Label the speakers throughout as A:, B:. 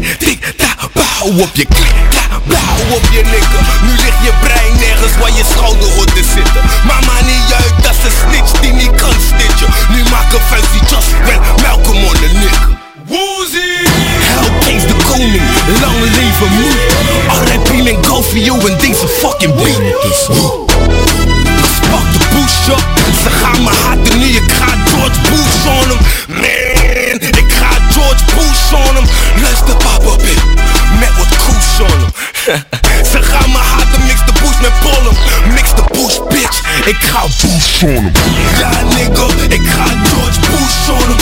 A: brein. Tik, ta, bouw op je klik, ta, blauw op je nikken. Nu ligt je brein nergens waar je schouder hoort te zitten. Maar niet uit, dat is een snitch die niet kan stitchen Nu maak een fancy just ran Malcolm on the nigger. Woozy! Hellkings de koning, lang leven moe. Al rap en go voor jou en deze fucking beat. Ze gaan me haten, mix de boost met pollen. Mix de boost, bitch, ik ga boost on hem Ja, nigga, ik ga George Bush on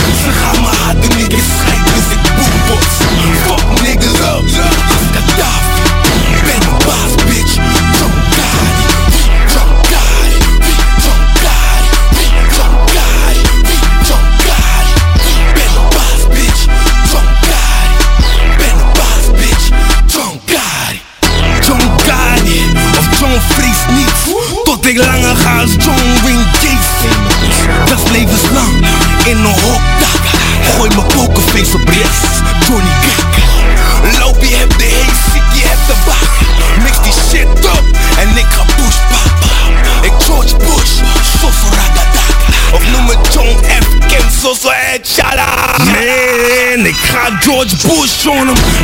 A: on
B: them.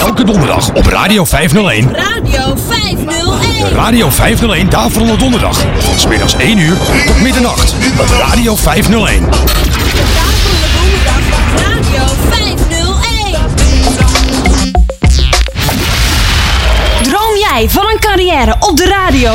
C: Elke donderdag op Radio 501.
D: Radio 501.
C: De Radio 501 Daverende Donderdag. Van smiddags 1 uur tot middernacht. Op Radio 501.
D: Radio 501. Droom jij van een carrière op de radio?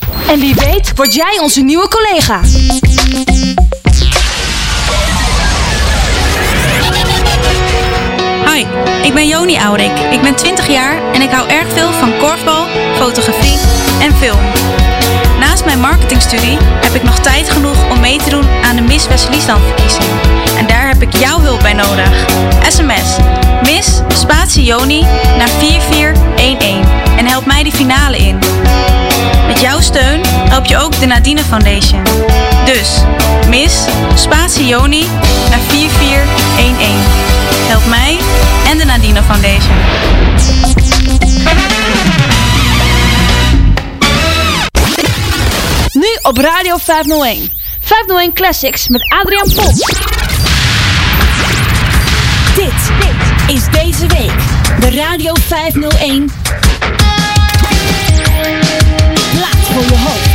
D: En wie weet word jij onze nieuwe collega.
E: Hoi, ik ben Joni Aurik. Ik ben 20 jaar en ik hou erg veel van korfbal, fotografie en film. Naast mijn marketingstudie heb ik nog tijd genoeg om mee te doen aan de Miss West-Friesland-verkiezing. En daar heb ik jouw hulp bij nodig. SMS Miss Spatie Joni naar 4411 en help mij die finale in. Met jouw steun help je ook de Nadine Foundation. Dus Miss Spatie Joni naar 4411. Help mij en de Nadine Foundation.
D: Nu op Radio 501. 501 Classics met Adriaan Pop. Dit, dit is deze week de Radio 501 Plaat voor je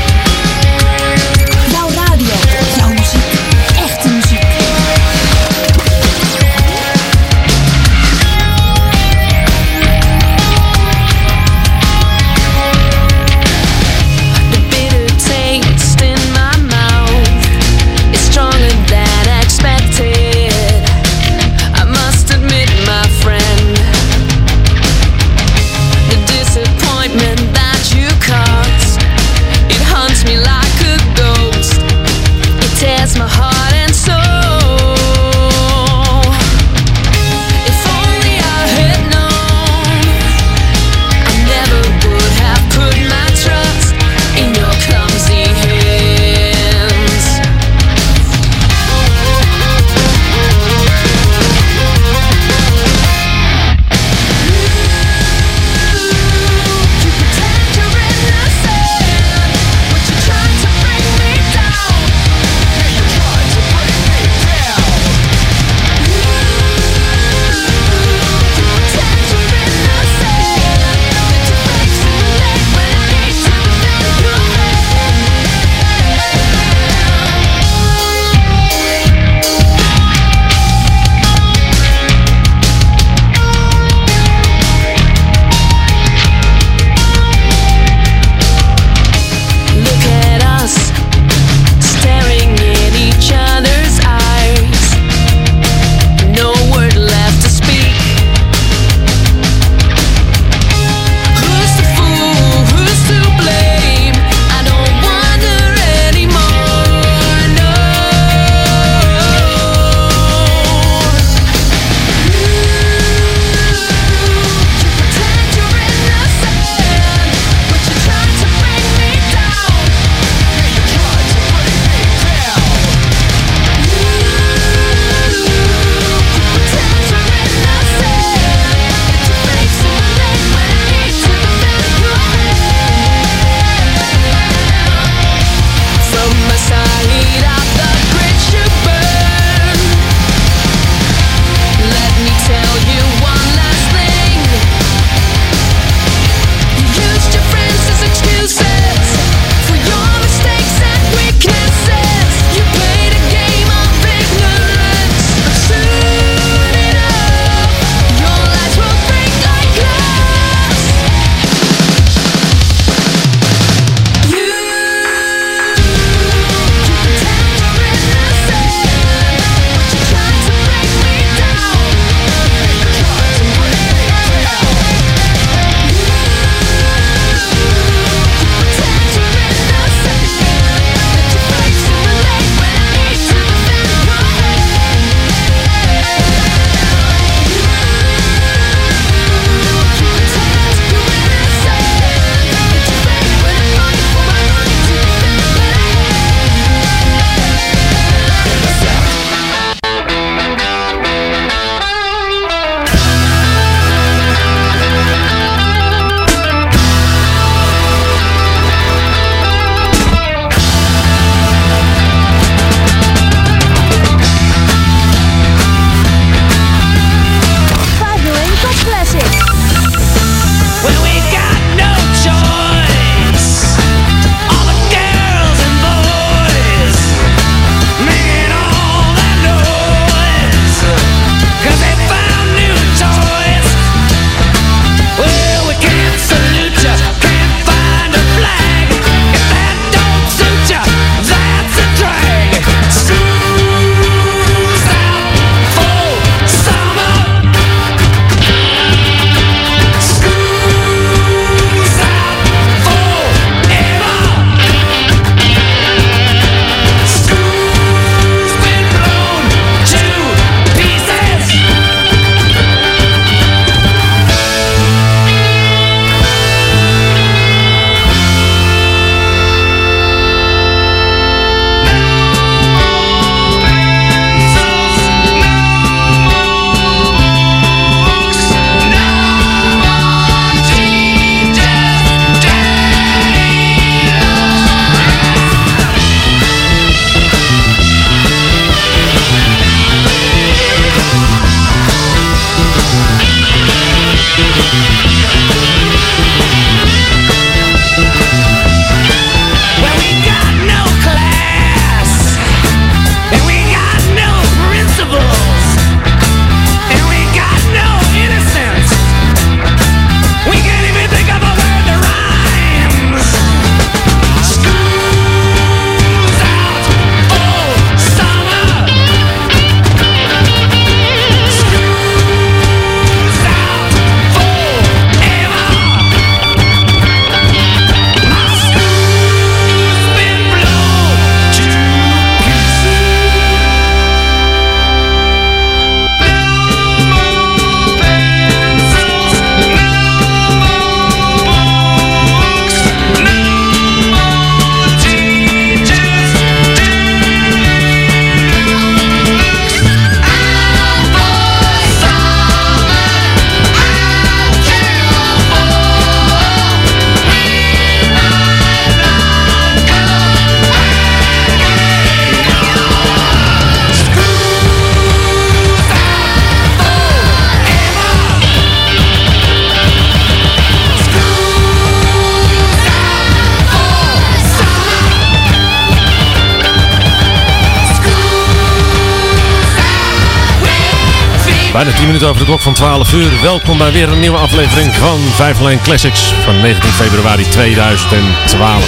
F: Bijna 10 minuten over de klok van 12 uur. Welkom bij weer een nieuwe aflevering van 501 Classics van 19 februari 2012.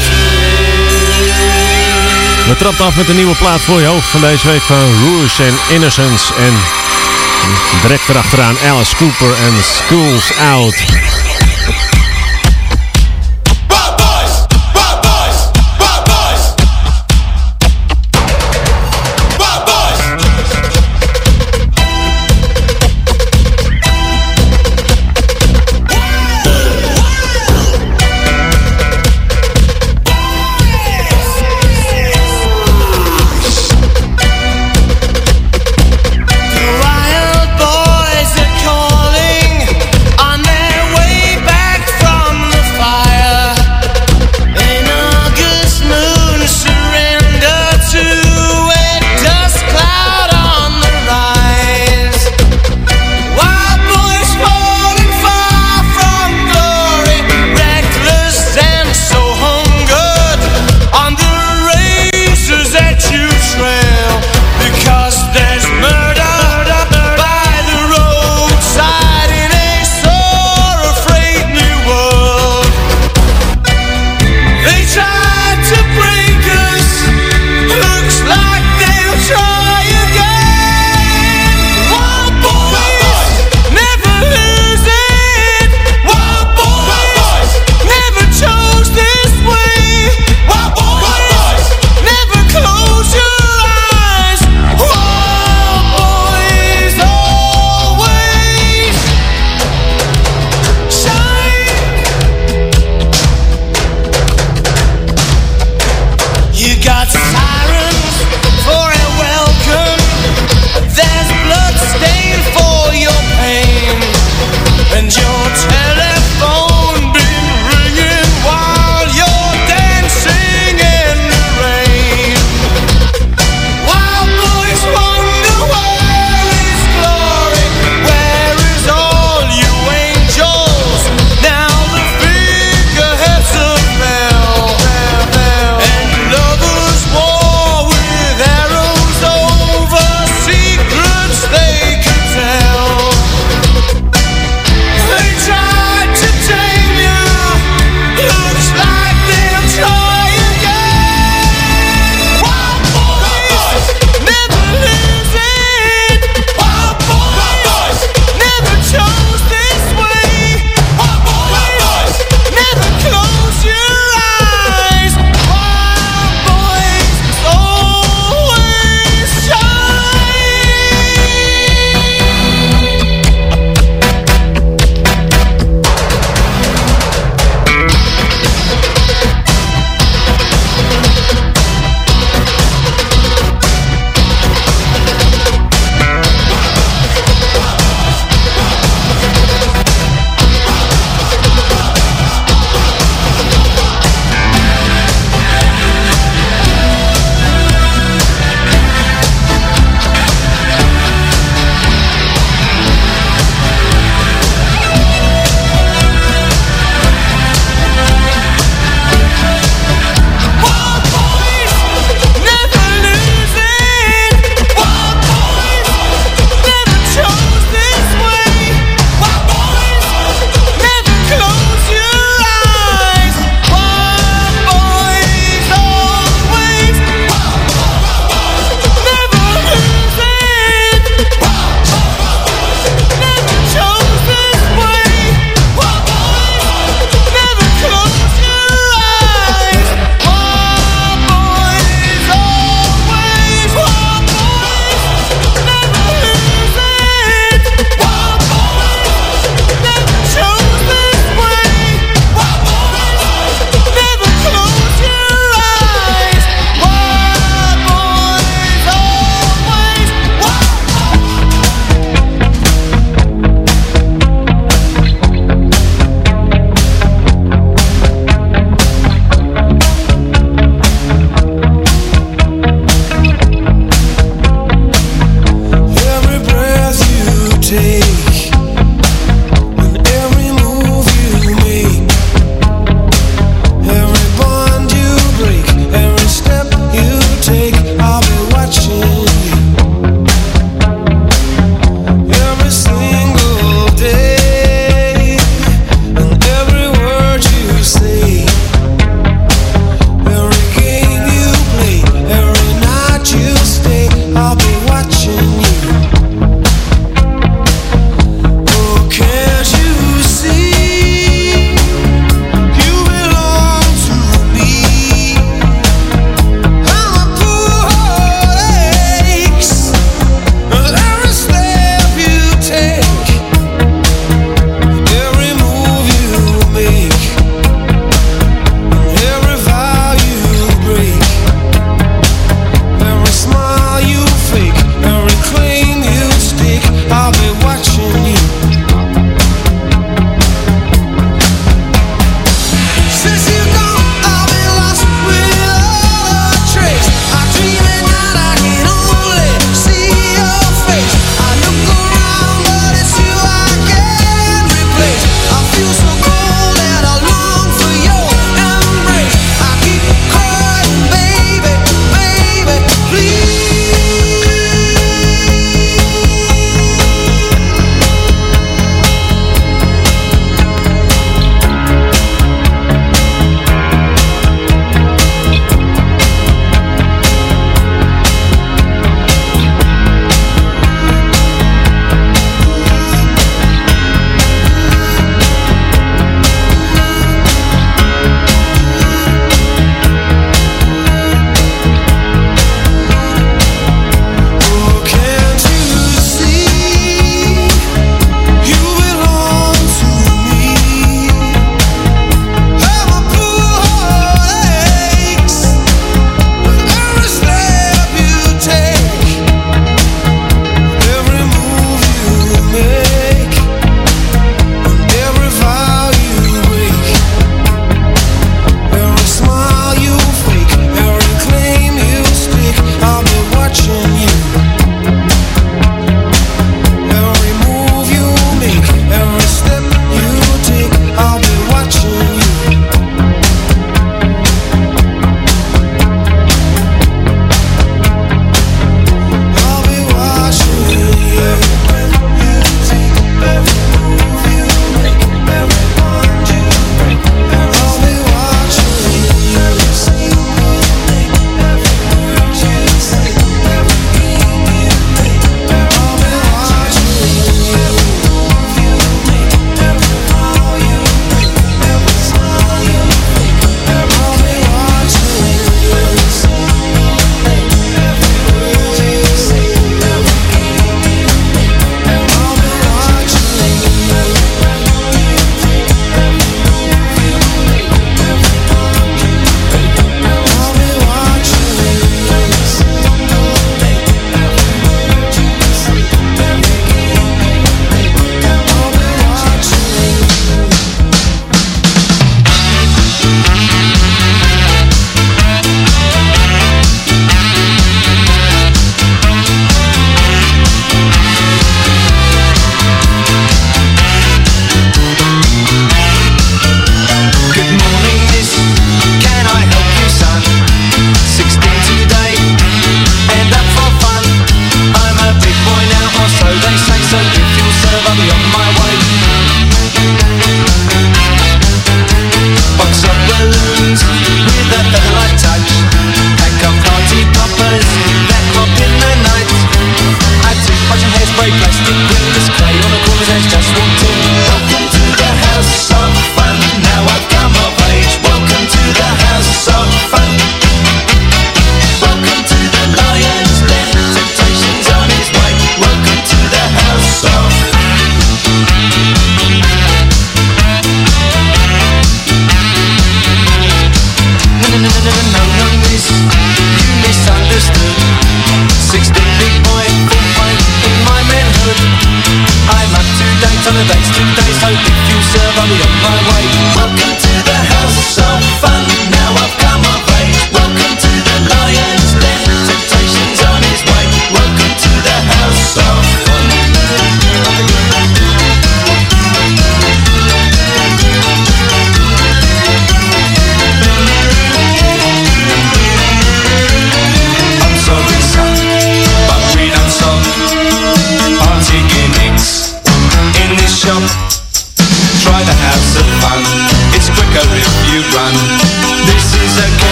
F: We trappen af met een nieuwe plaat voor je hoofd van deze week van Rouge en Innocence. En direct erachteraan Alice Cooper en Schools Out.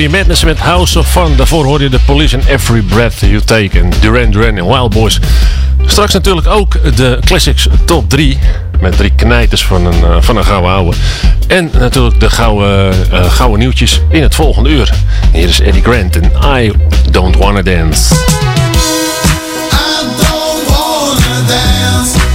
F: je Madness met House of Fun. Daarvoor hoor je The Police in Every Breath You Take. En Duran Duran en Wild Boys. Straks natuurlijk ook de Classics Top 3. Met drie knijters van een, eh, van een gouden ouwe. En natuurlijk de gouden, eh, gouden nieuwtjes in het volgende uur. Hier is Eddie Grant en I Don't Wanna Dance.
G: I don't wanna dance.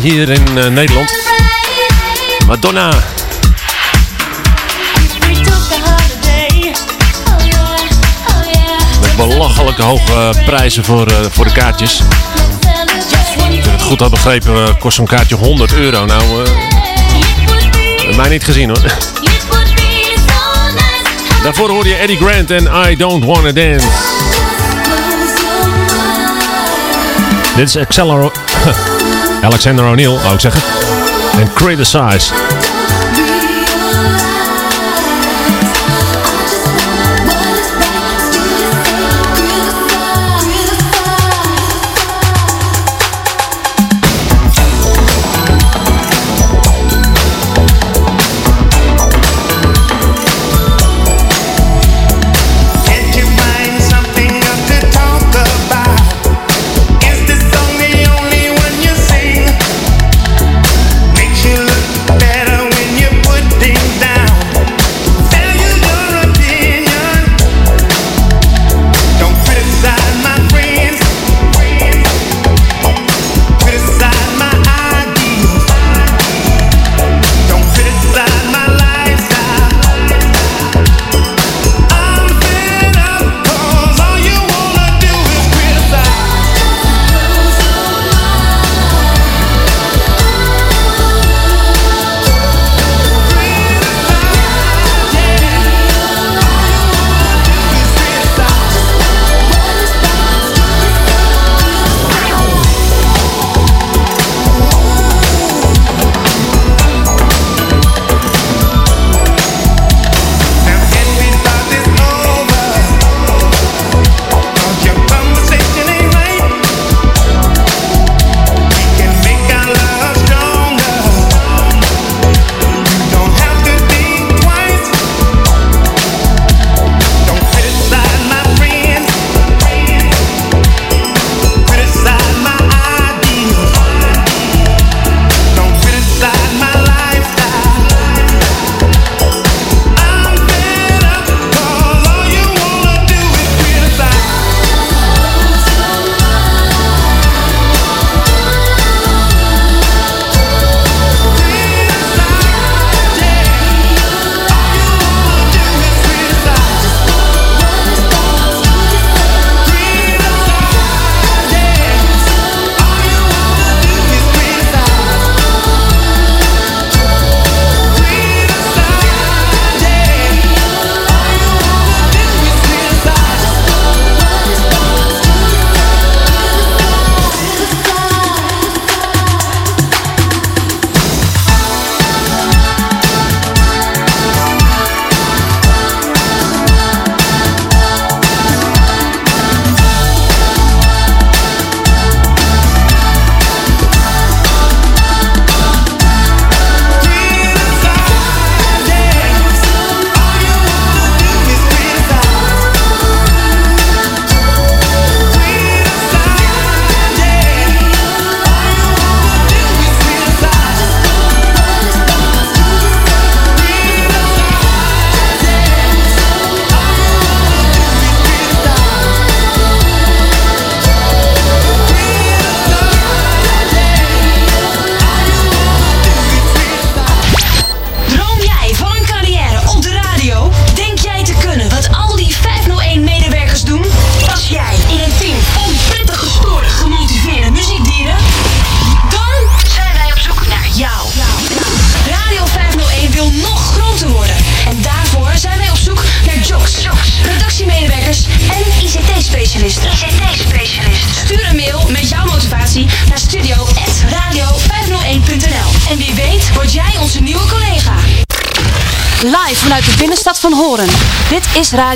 H: hier in eh, Nederland. Madonna. Met belachelijke hoge prijzen voor, eh, voor de kaartjes. Als ik het goed had begrepen eh, kost zo'n kaartje 100 euro. Nou, uh, mij niet gezien hoor. Daarvoor hoorde je Eddie Grant en I Don't Wanna Dance. Dit is Accelerate. Alexander O'Neill, ook zeggen. En Criticize.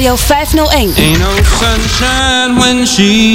D: Radio 501.
I: Ain't no sunshine when she.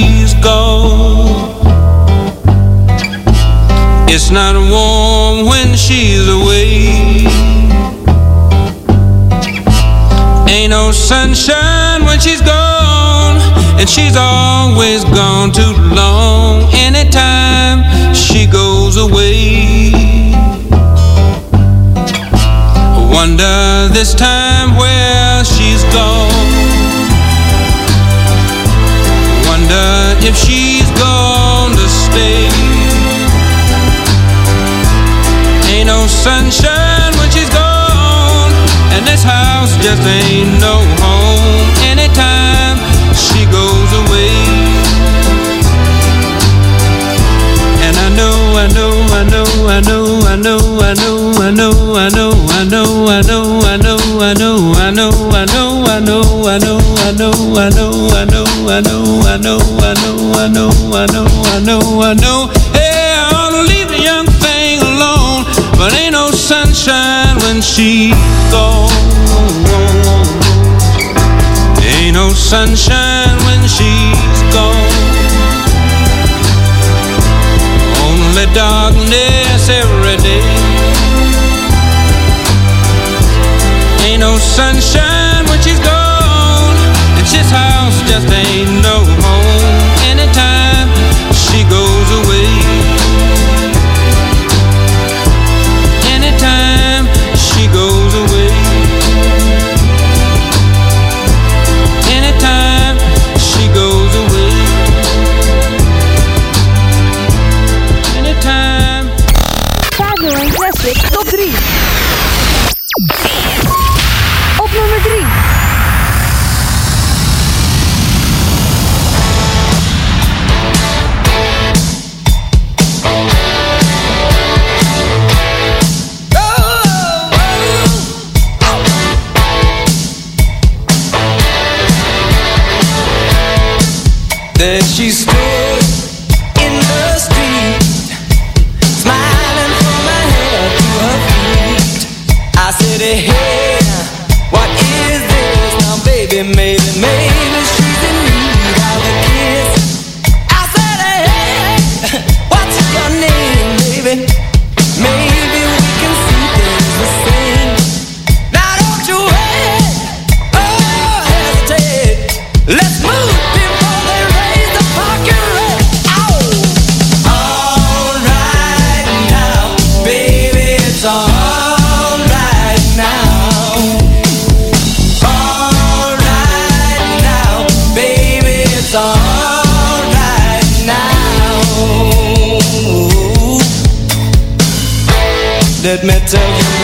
J: sunshine when she's gone. Only darkness every day. Ain't no sunshine.
K: met de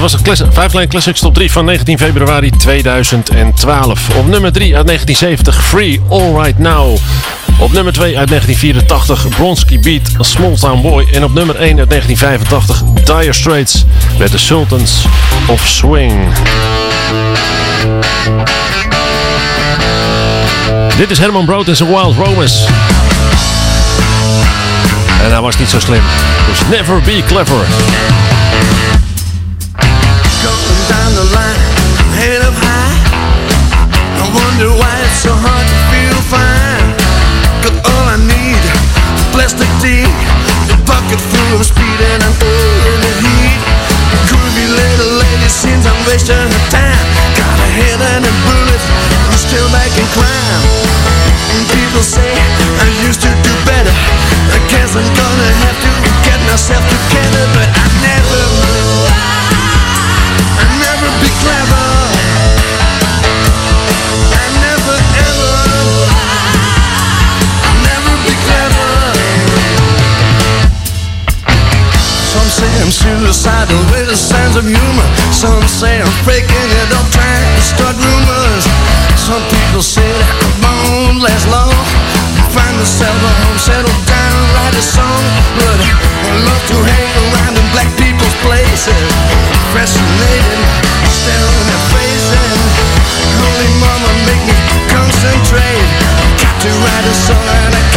K: was de class 5 Line Classics top 3 van 19 februari 2012. Op nummer 3 uit 1970, Free All Right Now.
F: Op nummer 2 uit 1984 Bronski Beat, A Small Town Boy. En op nummer 1 uit 1985 Dire Straits met The Sultans of Swing. Dit is Herman Brood en zijn Wild Romance. En hij was niet zo slim. Dus never be clever.
L: The line, head up high. I wonder why it's so hard to feel all I need, plastic full of speed, and I'm in the heat. Groovy little lady I'm wasting her time. Got a head and a bullet, I'm still. And people say I used to do better. Guess I'm gonna have to get myself together, but I never. I'm suicidal with a sense of humor. Some say I'm faking it up, trying to start rumors. Some people say that I won't last long. Find myself a home, settle down, write a song. But I love to hang around in black people's places. Fascinating, song and I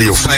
C: Is Radio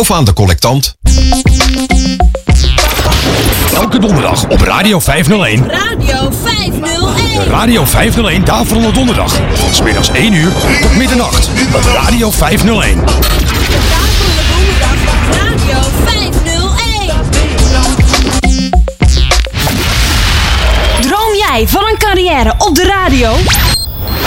M: of aan de collectant.
C: Elke donderdag op Radio 501.
D: Radio 501.
C: De Radio 501 Daverende Donderdag. Van smiddags 1 uur tot middernacht. Op Radio 501.
D: Radio 501. Droom jij van een carrière op de radio?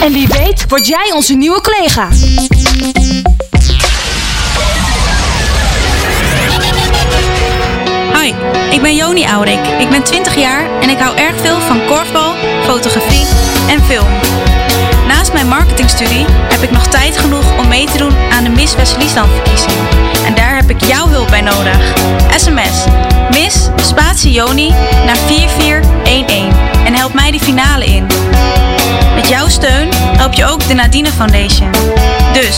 D: En wie weet word jij onze nieuwe collega.
E: Hoi, ik ben Joni Aurik. Ik ben 20 jaar en ik hou erg veel van korfbal, fotografie en film. Naast mijn marketingstudie heb ik nog tijd genoeg om mee te doen aan de Miss West-Friesland-verkiezing. En daar heb ik jouw hulp bij nodig. SMS Miss Spatie Joni naar 4411 en help mij die finale in. Jouw steun help je ook de Nadine Foundation. Dus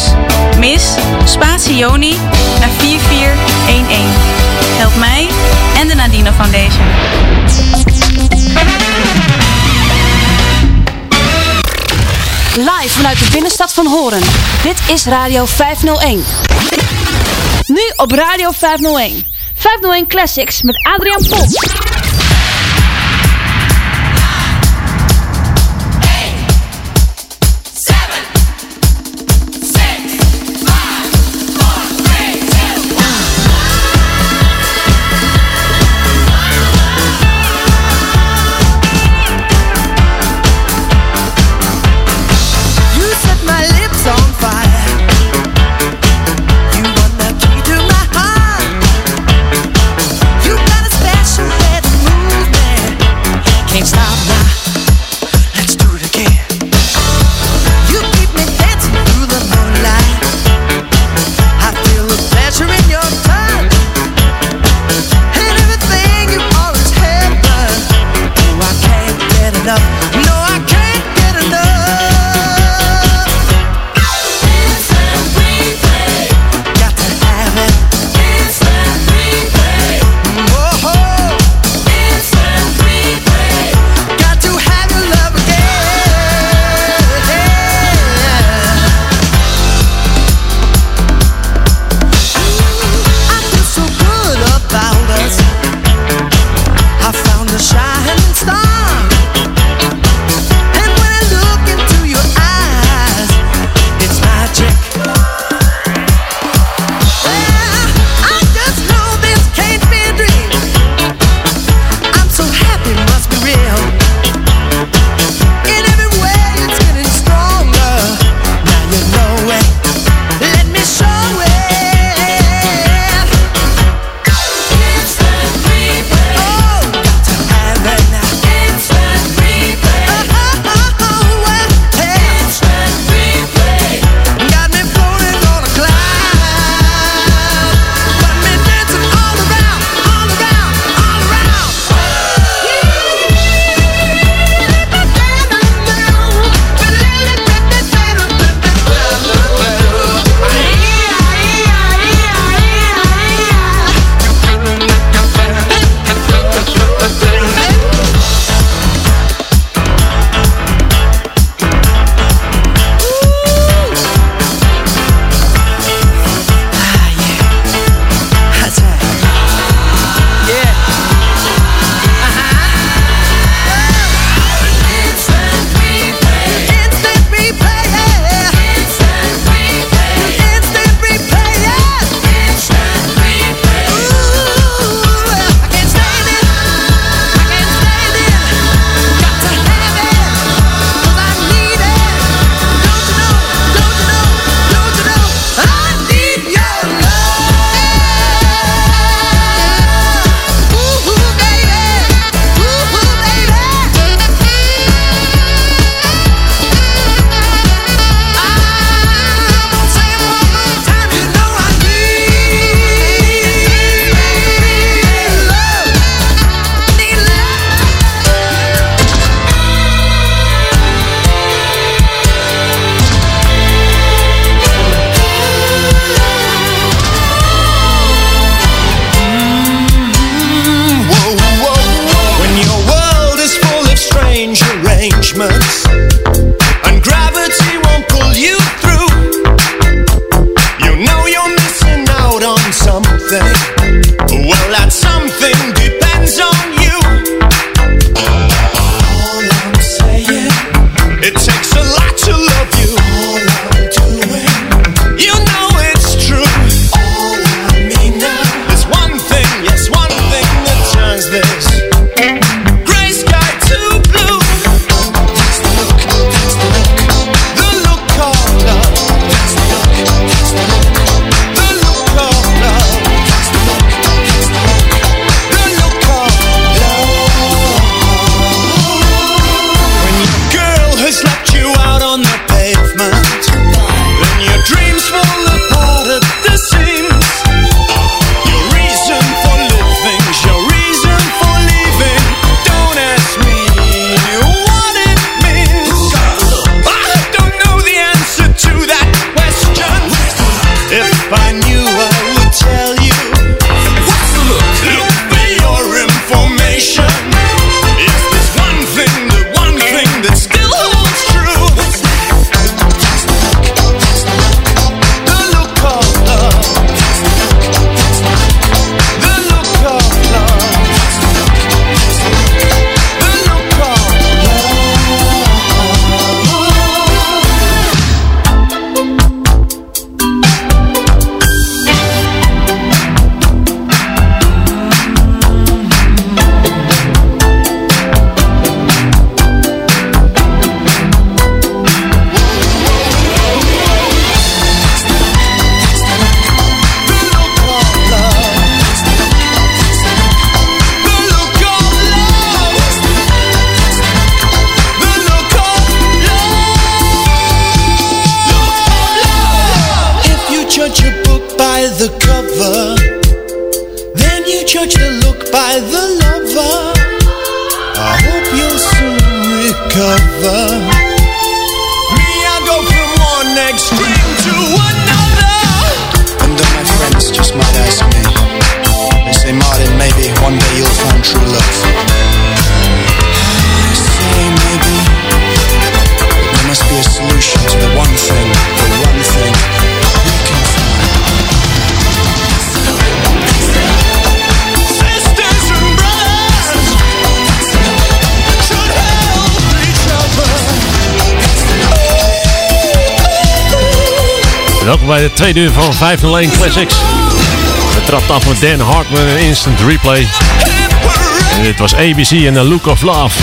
E: Miss Spatie Joni naar 4411. Help mij en de Nadine Foundation.
D: Live vanuit de binnenstad van Horen. Dit is Radio 501. Nu op Radio 501. 501 Classics met Adriaan Pons.
F: tweede uur van 501 Classics. Het trapt af met Dan Hartman een Instant Replay. En dit was ABC en
N: A Look of Love.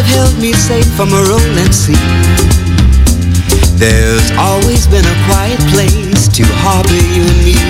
L: have held me safe from a rolling sea. There's always been a quiet place to harbor you and me.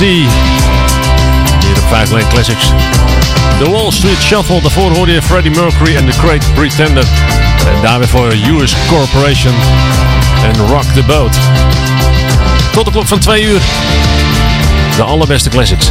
O: Hier op 5 Lane Classics. The Wall Street Shuffle. de hoorde je Freddie Mercury en The Great Pretender. En daar weer voor US Corporation. En Rock the Boat. Tot de klok van 2 uur. De allerbeste classics.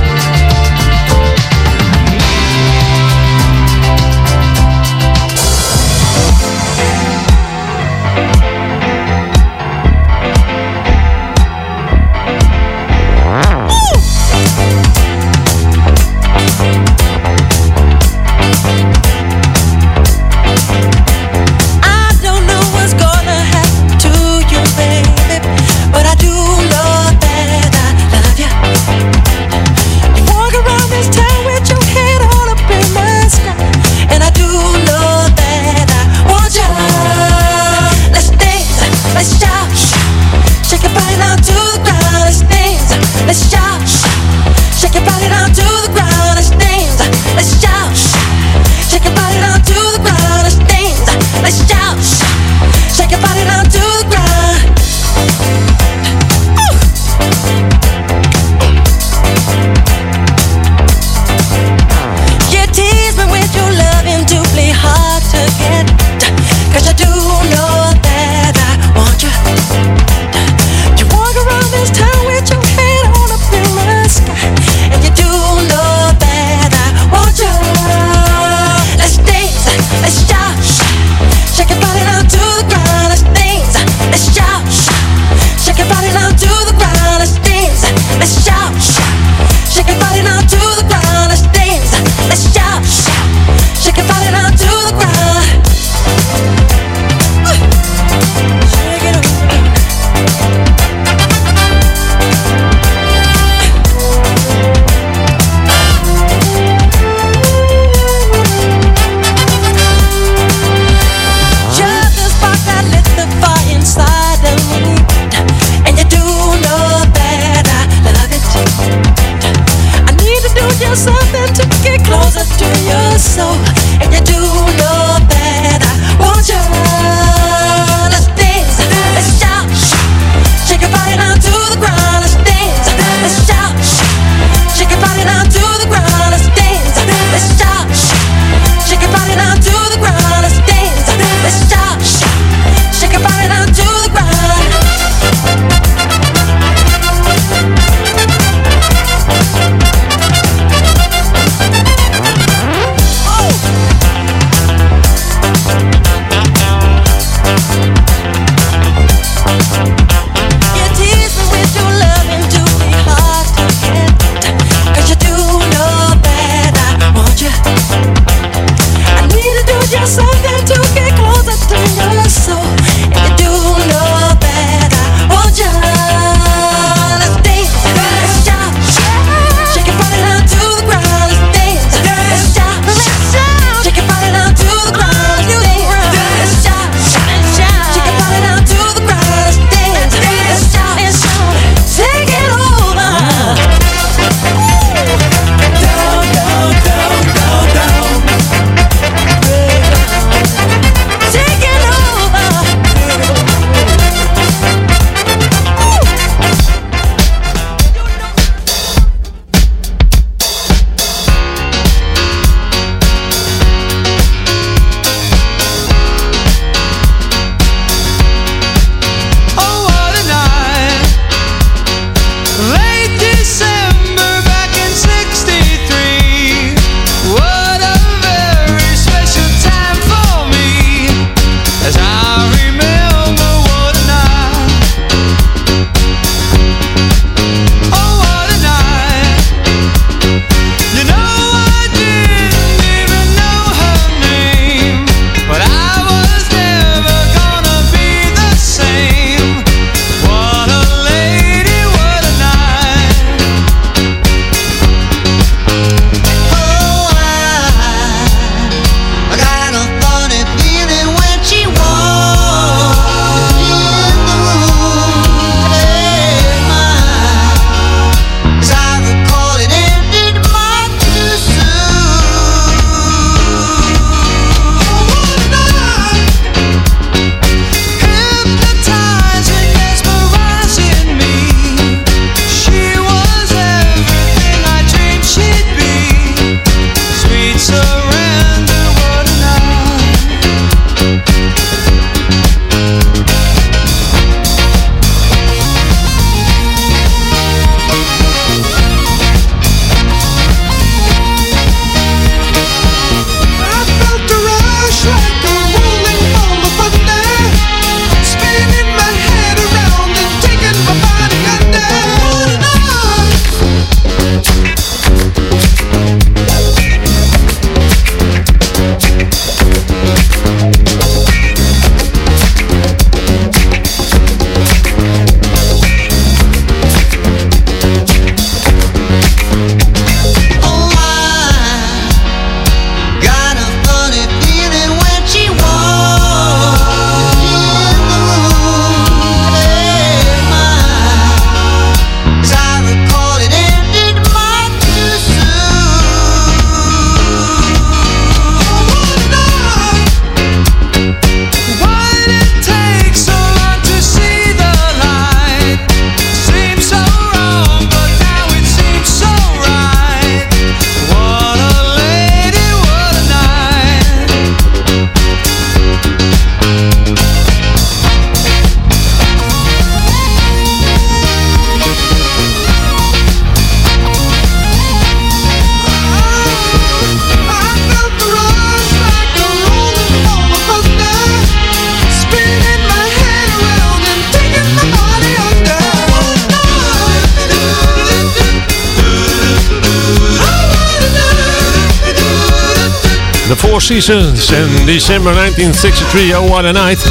F: Seasons en December 1963, Oh What a Night.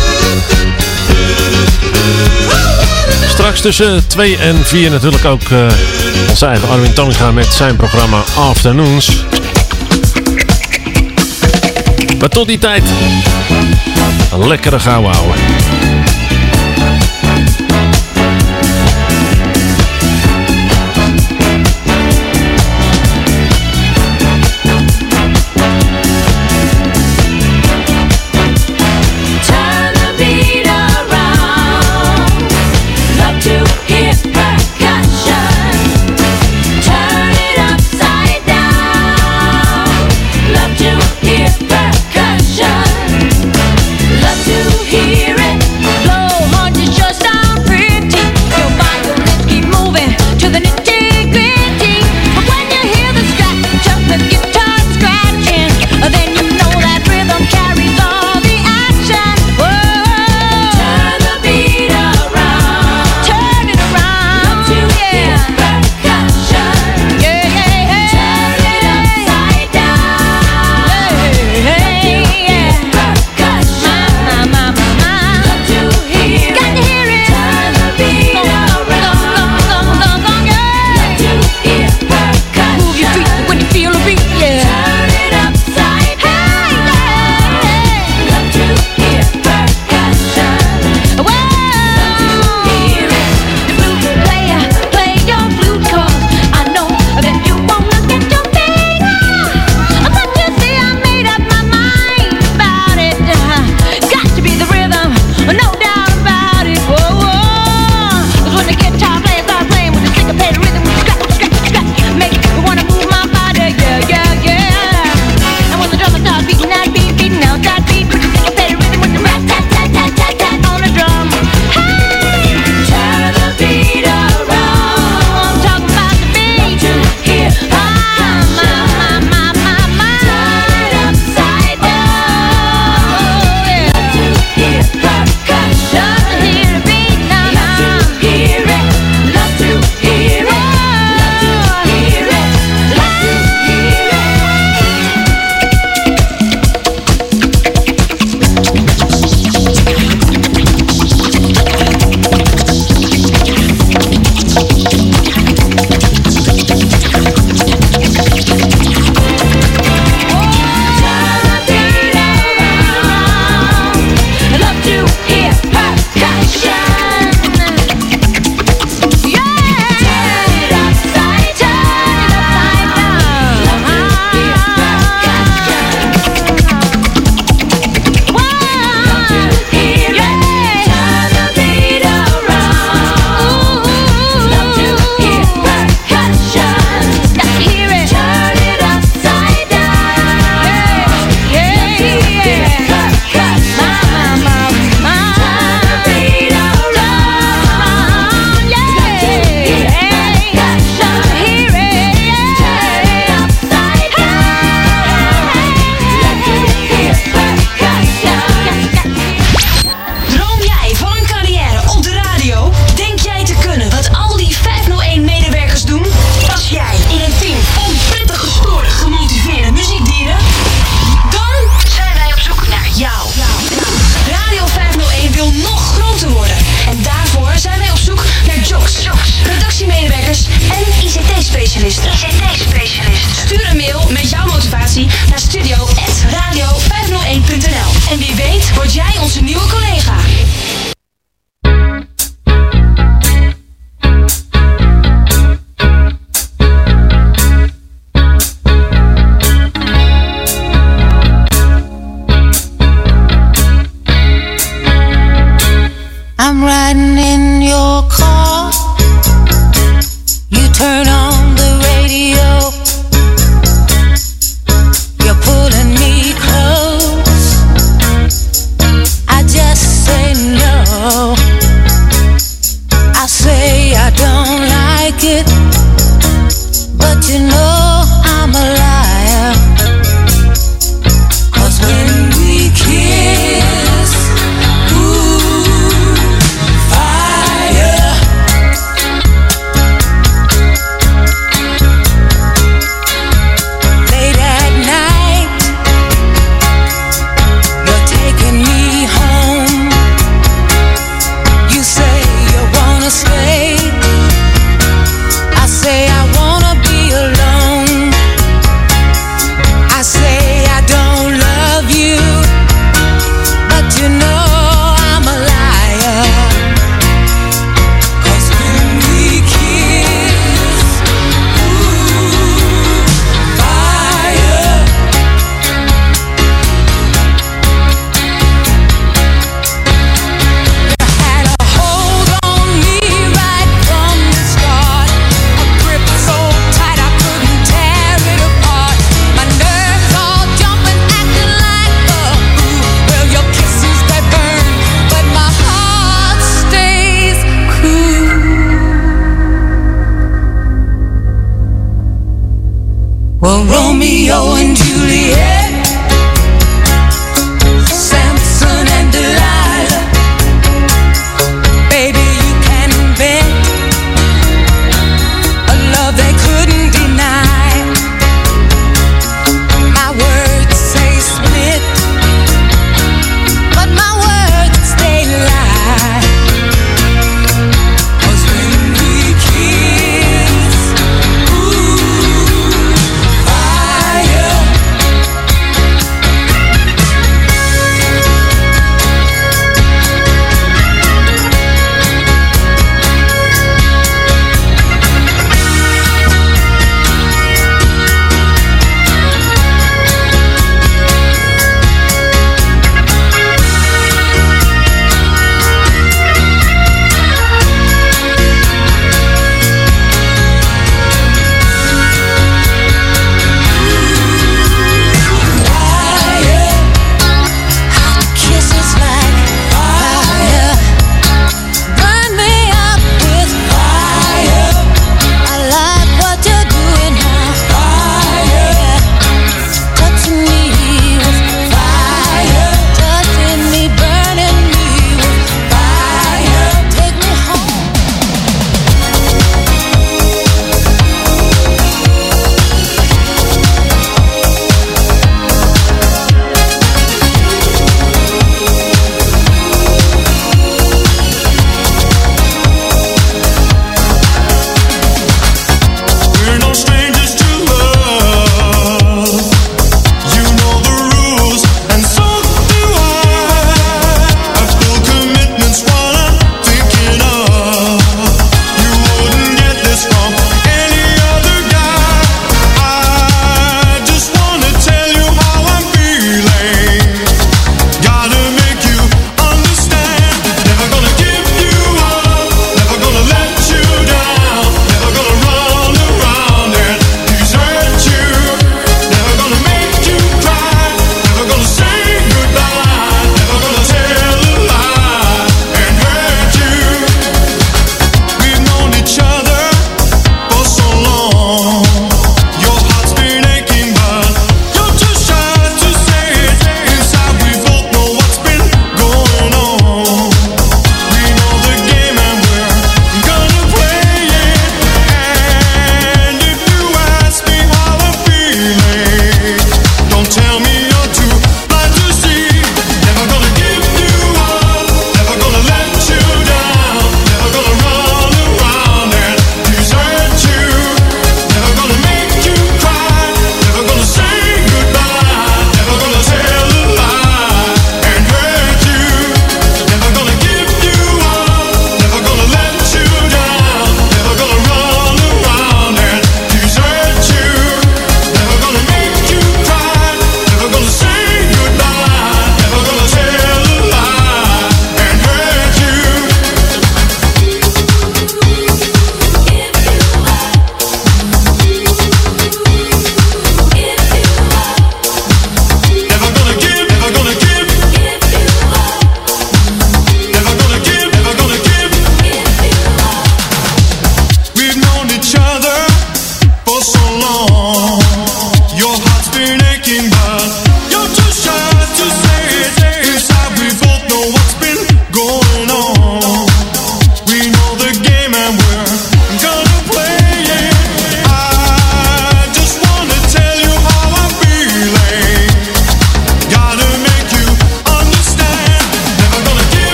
F: Straks tussen 2 en 4 natuurlijk ook uh, onze eigen Armin met zijn programma Afternoons. Maar tot die tijd, een lekkere gauw houden.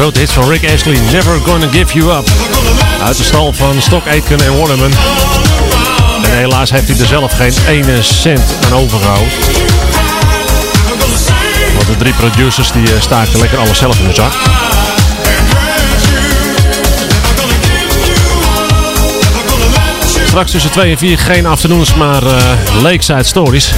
F: grote hit van Rick Ashley, Never Gonna Give You Up. Uit de stal van Stock Aitken en Waterman. En helaas heeft hij er zelf geen ene cent aan overgehouden. Want de drie producers die eh, staken lekker alles zelf in de zak. Straks tussen 2 en 4 geen afternoons, maar uh, Lakeside Stories.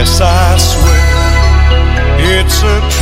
P: Yes, I swear it's a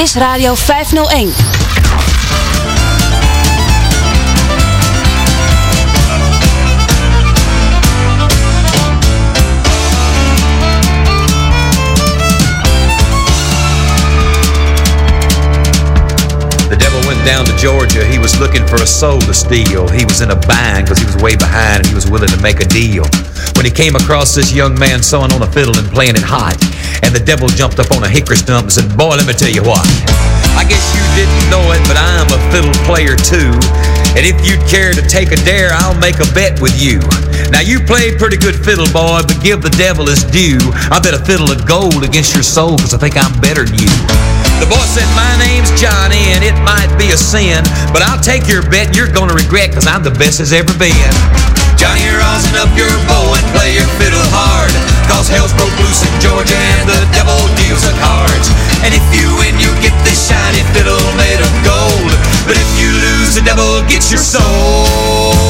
Q: is
D: Radio 501.
R: down to Georgia, he was looking for a soul to steal. He was in a bind because he was way behind and he was willing to make a deal. When he came across this young man sewing on a fiddle and playing it hot, and the devil jumped up on a hickory stump and said, Boy, let me tell you what. I guess you didn't know it, but I'm a fiddle player too. And if you'd care to take a dare, I'll make a bet with you. Now you play pretty good fiddle, boy, but give the devil his due. I bet a fiddle of gold against your soul, cause I think I'm better than you. The boy said, My name's Johnny, and it might be a sin, but I'll take your bet you're gonna regret, cause I'm the best as ever been. Johnny, rosin up your bow and play your fiddle hard, cause hell's broke loose in Georgia and the devil deals the cards. And if you win, you get this shiny fiddle made of gold, but if you lose, the devil gets your soul.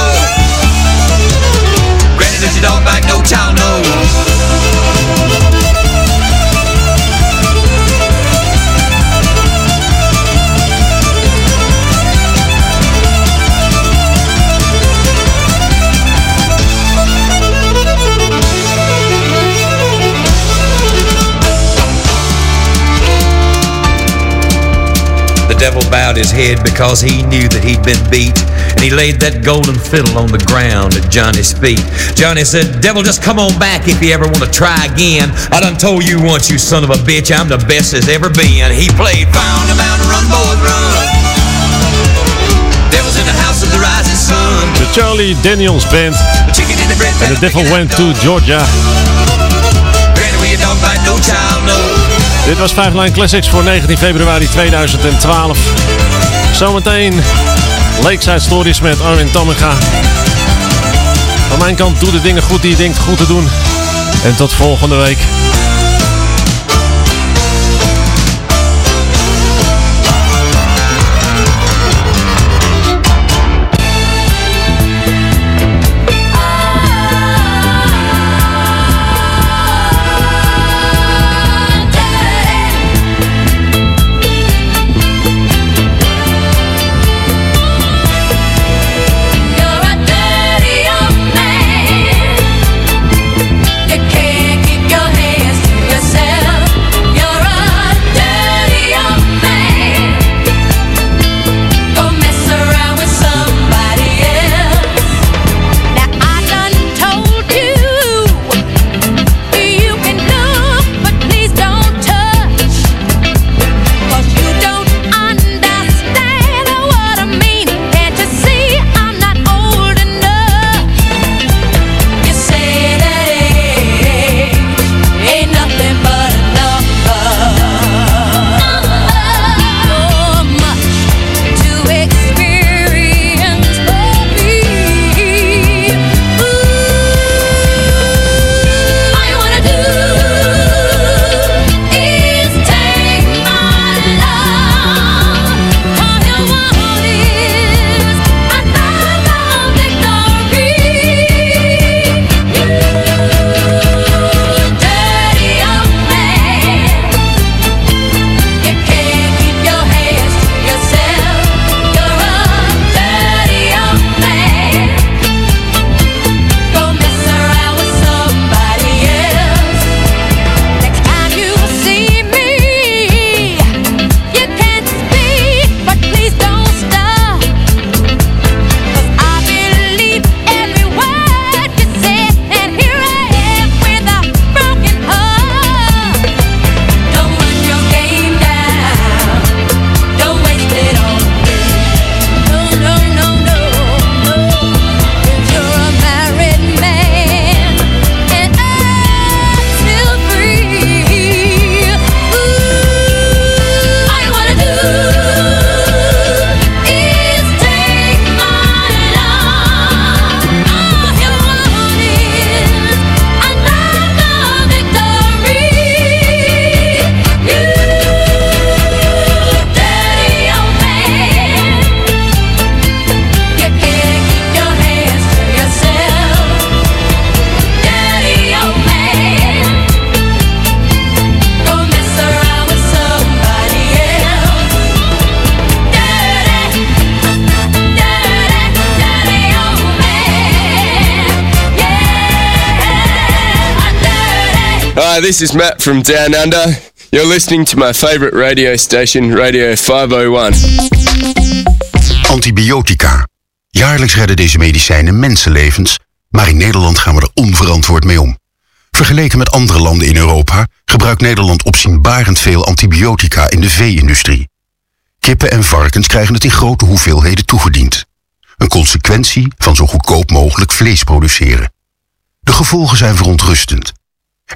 R: Devil bowed his head because he knew that he'd been beat, and he laid that golden fiddle on the ground at Johnny's feet. Johnny said, Devil, just come on back if you ever want to try again. I done told you once, you son of a bitch, I'm the best as ever been. He played Found a Mountain Run, boy, run. Devil's in the house of the rising sun.
F: De Charlie Daniels Band.
R: Chicken in the bread
F: En The Devil Went to Georgia.
R: Granny, your dog bite? No child knows.
F: Dit was 5 Line Classics voor 19 februari 2012. Zometeen Lakeside Stories met Armin Tamminga. Van mijn kant doe de dingen goed die je denkt goed te doen. En tot volgende week.
S: This is Matt from Down Under. You're listening to my favourite radio station, Radio 501.
T: Antibiotica. Jaarlijks redden deze medicijnen mensenlevens, maar in Nederland gaan we er onverantwoord mee om. Vergeleken met andere landen in Europa gebruikt Nederland opzienbarend veel antibiotica in de vee-industrie. Kippen en varkens krijgen het in grote hoeveelheden toegediend. Een consequentie van zo goedkoop mogelijk vlees produceren. De gevolgen zijn verontrustend.